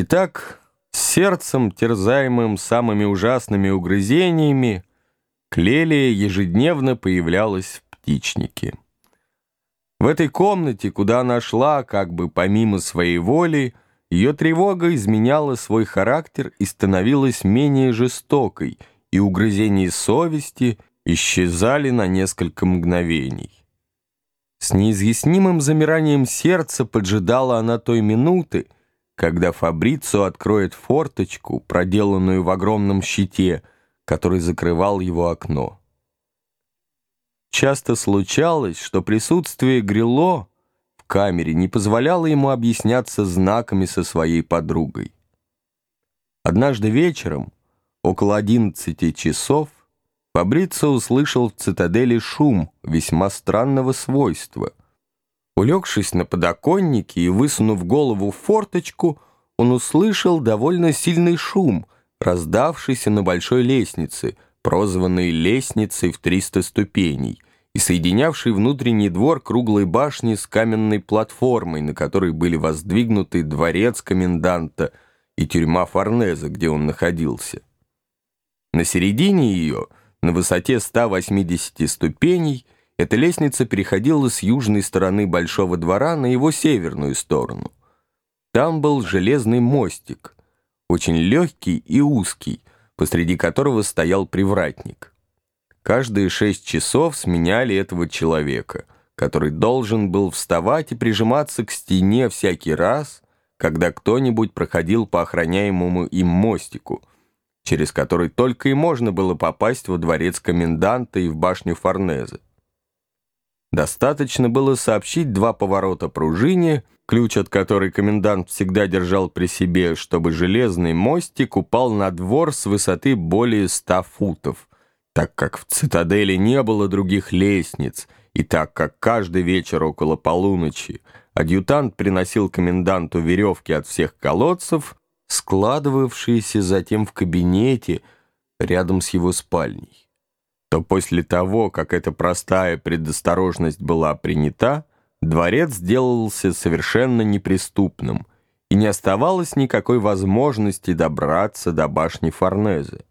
Итак, сердцем, терзаемым самыми ужасными угрызениями, Клелия ежедневно появлялась в птичнике. В этой комнате, куда она шла, как бы помимо своей воли, ее тревога изменяла свой характер и становилась менее жестокой, и угрызения совести исчезали на несколько мгновений. С неизъяснимым замиранием сердца поджидала она той минуты, когда Фабрицо откроет форточку, проделанную в огромном щите, который закрывал его окно. Часто случалось, что присутствие Грило в камере не позволяло ему объясняться знаками со своей подругой. Однажды вечером, около одиннадцати часов, Фабрицио услышал в цитадели шум весьма странного свойства. Улегшись на подоконнике и высунув голову в форточку, он услышал довольно сильный шум, раздавшийся на большой лестнице, прозванной «лестницей в триста ступеней», и соединявший внутренний двор круглой башни с каменной платформой, на которой были воздвигнуты дворец коменданта и тюрьма Форнеза, где он находился. На середине ее — на высоте 180 ступеней эта лестница переходила с южной стороны Большого двора на его северную сторону. Там был железный мостик, очень легкий и узкий, посреди которого стоял привратник. Каждые шесть часов сменяли этого человека, который должен был вставать и прижиматься к стене всякий раз, когда кто-нибудь проходил по охраняемому им мостику — через который только и можно было попасть во дворец коменданта и в башню Форнезе. Достаточно было сообщить два поворота пружине, ключ от которой комендант всегда держал при себе, чтобы железный мостик упал на двор с высоты более ста футов, так как в цитадели не было других лестниц, и так как каждый вечер около полуночи адъютант приносил коменданту веревки от всех колодцев, складывавшиеся затем в кабинете рядом с его спальней, то после того, как эта простая предосторожность была принята, дворец сделался совершенно неприступным, и не оставалось никакой возможности добраться до башни Форнезе.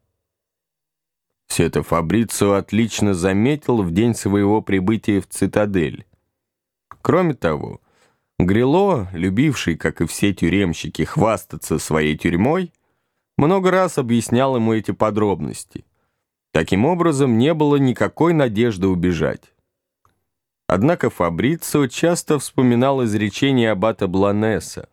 Все это Фабрицио отлично заметил в день своего прибытия в цитадель. Кроме того, Грило, любивший, как и все тюремщики, хвастаться своей тюрьмой, много раз объяснял ему эти подробности. Таким образом, не было никакой надежды убежать. Однако Фабрицио часто вспоминал изречение аббата Бланеса.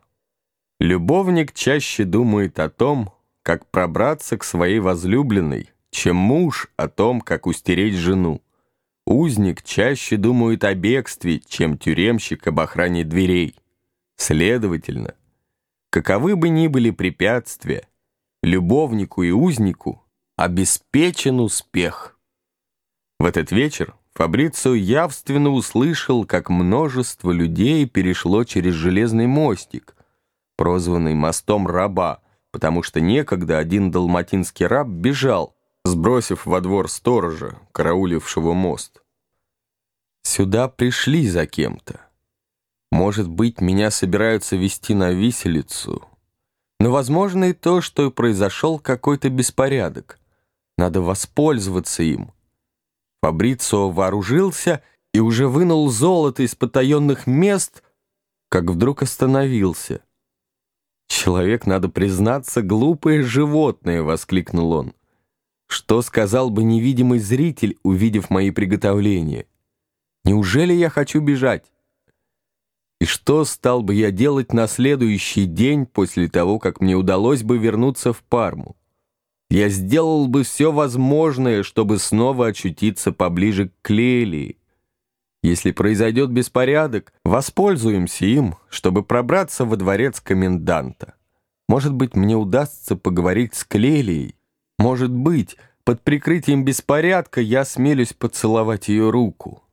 «Любовник чаще думает о том, как пробраться к своей возлюбленной, чем муж о том, как устереть жену. Узник чаще думает о бегстве, чем тюремщик об охране дверей. Следовательно, каковы бы ни были препятствия, любовнику и узнику обеспечен успех. В этот вечер Фабрицио явственно услышал, как множество людей перешло через железный мостик, прозванный мостом раба, потому что некогда один далматинский раб бежал, сбросив во двор сторожа, караулившего мост. Сюда пришли за кем-то. Может быть, меня собираются вести на виселицу. Но возможно и то, что произошел какой-то беспорядок. Надо воспользоваться им. Фабрицио вооружился и уже вынул золото из потаенных мест, как вдруг остановился. «Человек, надо признаться, глупое животное!» — воскликнул он. Что сказал бы невидимый зритель, увидев мои приготовления? Неужели я хочу бежать? И что стал бы я делать на следующий день после того, как мне удалось бы вернуться в Парму? Я сделал бы все возможное, чтобы снова очутиться поближе к Клелии. Если произойдет беспорядок, воспользуемся им, чтобы пробраться во дворец коменданта. Может быть, мне удастся поговорить с Клелией. Может быть, под прикрытием беспорядка я смелюсь поцеловать ее руку.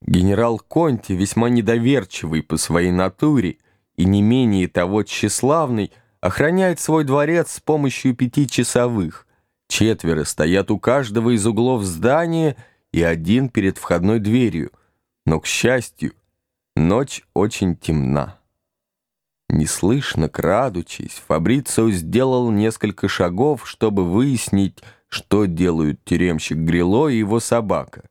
Генерал Конти, весьма недоверчивый по своей натуре и не менее того тщеславный, охраняет свой дворец с помощью пяти часовых. Четверо стоят у каждого из углов здания и один перед входной дверью. Но, к счастью, ночь очень темна. Неслышно, крадучись, Фабрицио сделал несколько шагов, чтобы выяснить, что делают тюремщик Грило и его собака.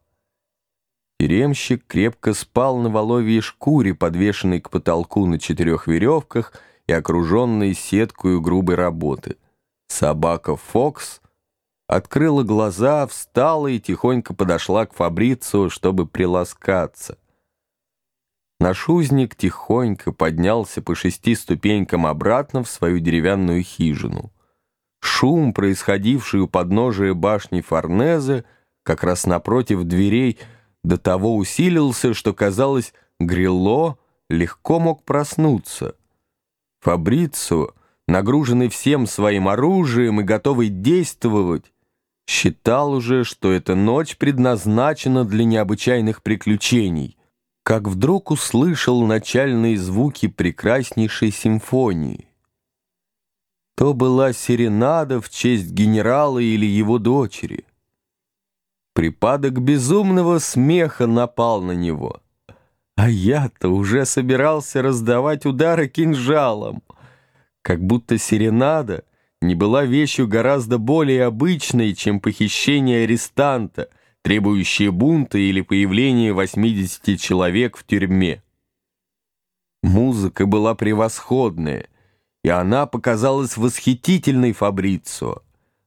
Тюремщик крепко спал на воловьей шкуре, подвешенной к потолку на четырех веревках и окруженной сеткой грубой работы. Собака Фокс открыла глаза, встала и тихонько подошла к Фабрицу, чтобы приласкаться. Наш узник тихонько поднялся по шести ступенькам обратно в свою деревянную хижину. Шум, происходивший у подножия башни Форнезе, как раз напротив дверей, до того усилился, что, казалось, Грилло легко мог проснуться. Фабрицу, нагруженный всем своим оружием и готовый действовать, считал уже, что эта ночь предназначена для необычайных приключений, как вдруг услышал начальные звуки прекраснейшей симфонии. То была серенада в честь генерала или его дочери. Припадок безумного смеха напал на него. А я-то уже собирался раздавать удары кинжалом, как будто серенада — не была вещью гораздо более обычной, чем похищение арестанта, требующее бунта или появление 80 человек в тюрьме. Музыка была превосходная, и она показалась восхитительной Фабрицио,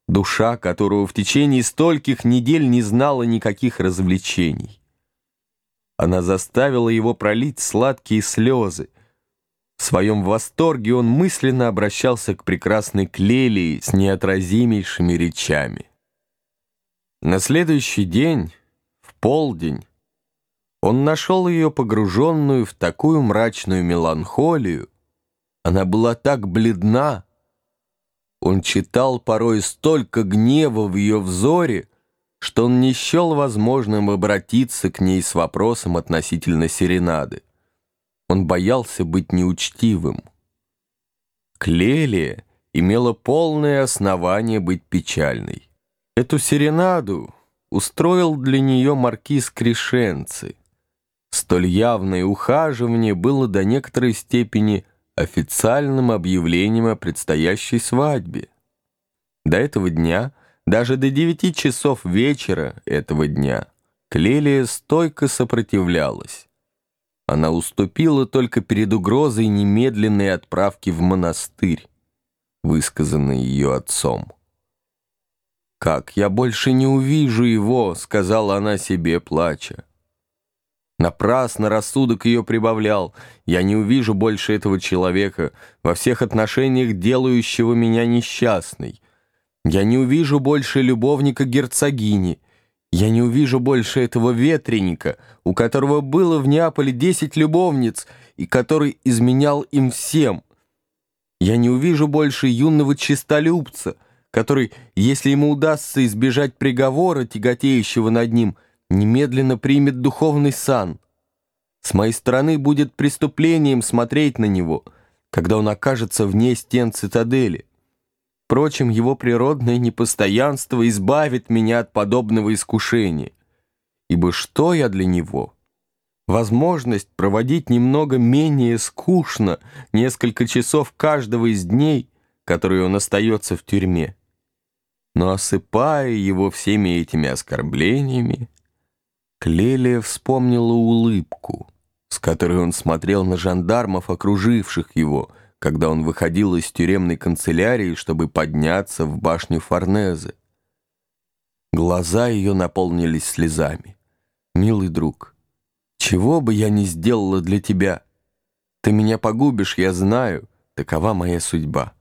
душа которого в течение стольких недель не знала никаких развлечений. Она заставила его пролить сладкие слезы, в своем восторге он мысленно обращался к прекрасной Клелии с неотразимейшими речами. На следующий день, в полдень, он нашел ее погруженную в такую мрачную меланхолию. Она была так бледна. Он читал порой столько гнева в ее взоре, что он не счел возможным обратиться к ней с вопросом относительно серенады. Он боялся быть неучтивым. Клелия имела полное основание быть печальной. Эту серенаду устроил для нее маркиз Крешенци. Столь явное ухаживание было до некоторой степени официальным объявлением о предстоящей свадьбе. До этого дня, даже до девяти часов вечера этого дня, Клелия стойко сопротивлялась. Она уступила только перед угрозой немедленной отправки в монастырь, высказанной ее отцом. «Как я больше не увижу его», — сказала она себе, плача. Напрасно рассудок ее прибавлял. Я не увижу больше этого человека, во всех отношениях делающего меня несчастной. Я не увижу больше любовника герцогини. Я не увижу больше этого ветреника, у которого было в Неаполе десять любовниц и который изменял им всем. Я не увижу больше юного чистолюбца, который, если ему удастся избежать приговора, тяготеющего над ним, немедленно примет духовный сан. С моей стороны будет преступлением смотреть на него, когда он окажется вне стен цитадели. Впрочем, его природное непостоянство избавит меня от подобного искушения. Ибо что я для него? Возможность проводить немного менее скучно несколько часов каждого из дней, которые он остается в тюрьме. Но осыпая его всеми этими оскорблениями, Клелия вспомнила улыбку, с которой он смотрел на жандармов, окруживших его, — когда он выходил из тюремной канцелярии, чтобы подняться в башню Форнезе. Глаза ее наполнились слезами. «Милый друг, чего бы я ни сделала для тебя? Ты меня погубишь, я знаю, такова моя судьба.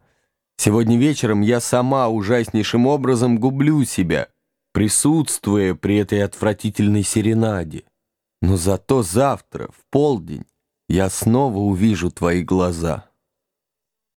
Сегодня вечером я сама ужаснейшим образом гублю себя, присутствуя при этой отвратительной серенаде. Но зато завтра, в полдень, я снова увижу твои глаза».